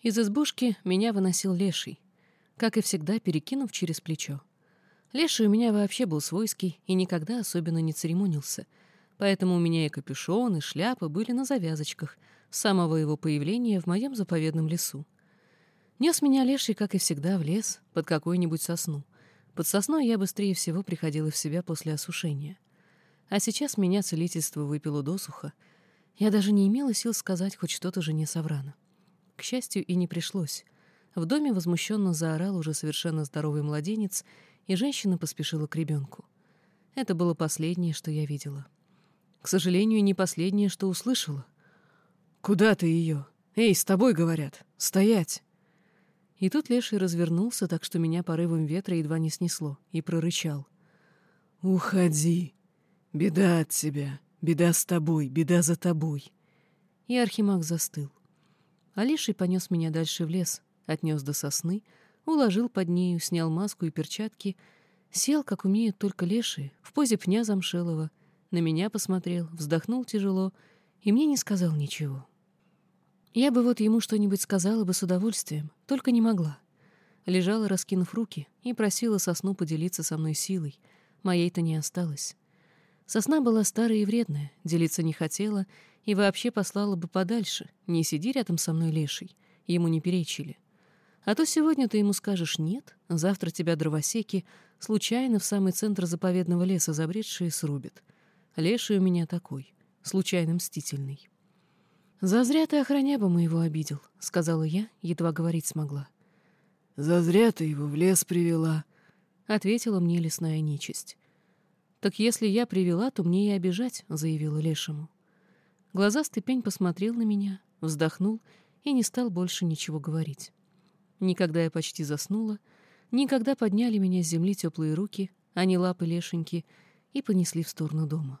Из избушки меня выносил леший, как и всегда, перекинув через плечо. Леший у меня вообще был свойский и никогда особенно не церемонился, поэтому у меня и капюшон, и шляпа были на завязочках с самого его появления в моем заповедном лесу. Нес меня леший, как и всегда, в лес под какую-нибудь сосну. Под сосной я быстрее всего приходила в себя после осушения. А сейчас меня целительство выпило досуха. Я даже не имела сил сказать хоть что-то жене Саврана. К счастью, и не пришлось. В доме возмущенно заорал уже совершенно здоровый младенец, и женщина поспешила к ребенку. Это было последнее, что я видела. К сожалению, не последнее, что услышала. «Куда ты ее? Эй, с тобой говорят! Стоять!» И тут леший развернулся, так что меня порывом ветра едва не снесло, и прорычал. «Уходи! Беда от тебя! Беда с тобой! Беда за тобой!» И Архимаг застыл. А леший понес меня дальше в лес, отнес до сосны, уложил под нею, снял маску и перчатки, сел, как умеют только лешие, в позе пня замшелого, на меня посмотрел, вздохнул тяжело и мне не сказал ничего. Я бы вот ему что-нибудь сказала бы с удовольствием, только не могла. Лежала, раскинув руки, и просила сосну поделиться со мной силой. Моей-то не осталось. Сосна была старая и вредная, делиться не хотела и вообще послала бы подальше. Не сиди рядом со мной леший, ему не перечили. А то сегодня ты ему скажешь «нет», завтра тебя дровосеки случайно в самый центр заповедного леса забредшие срубят. Леший у меня такой, случайно мстительный. «Зазря ты охраняба моего обидел», — сказала я, едва говорить смогла. «Зазря ты его в лес привела», — ответила мне лесная нечисть. «Так если я привела, то мне и обижать», — заявила лешему. Глаза степень посмотрел на меня, вздохнул и не стал больше ничего говорить. Никогда я почти заснула, никогда подняли меня с земли теплые руки, а не лапы лешеньки, и понесли в сторону дома.